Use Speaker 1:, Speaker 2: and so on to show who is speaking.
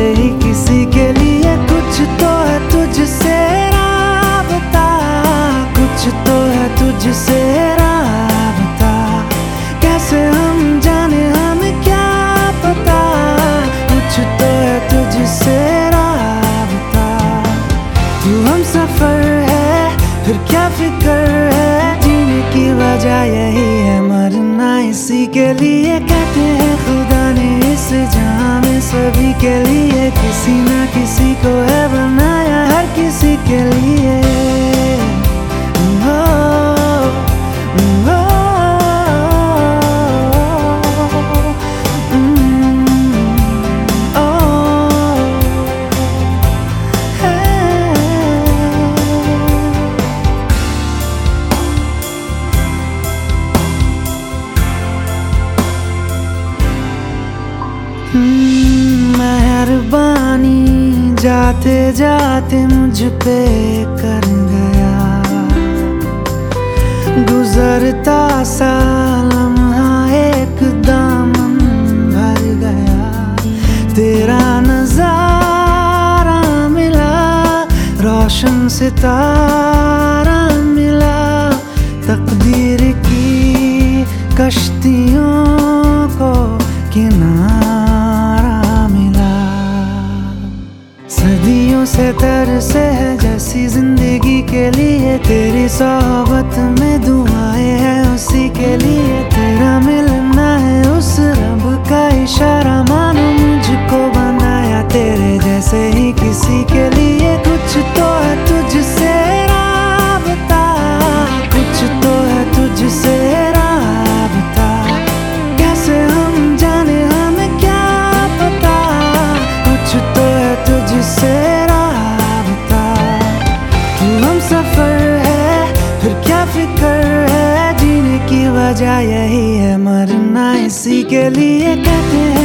Speaker 1: जैसे ही किसी के लिए तुझसे राबता। कैसे हम जाने, हमें क्या पता? कुछ तो है तुझसे राबता। तू हम सफ़र है, फिर क्या फ़िक्र है? जीने की वजह यही है, मरना इसी के लिए। कहते मेहरबानी, जाते जाते मुझ पे कर गया। गुजरता सा लम्हा एक दामन भर गया। तेरा नज़ारा मिला, रोशन सितारा मिला। तकदीर की कश्तियों को किनारा सदियों से तरसे है जैसी ज़िंदगी के लिए तेरी सोहबत में दुआएँ वजह यही है मरना इसी के लिए कहते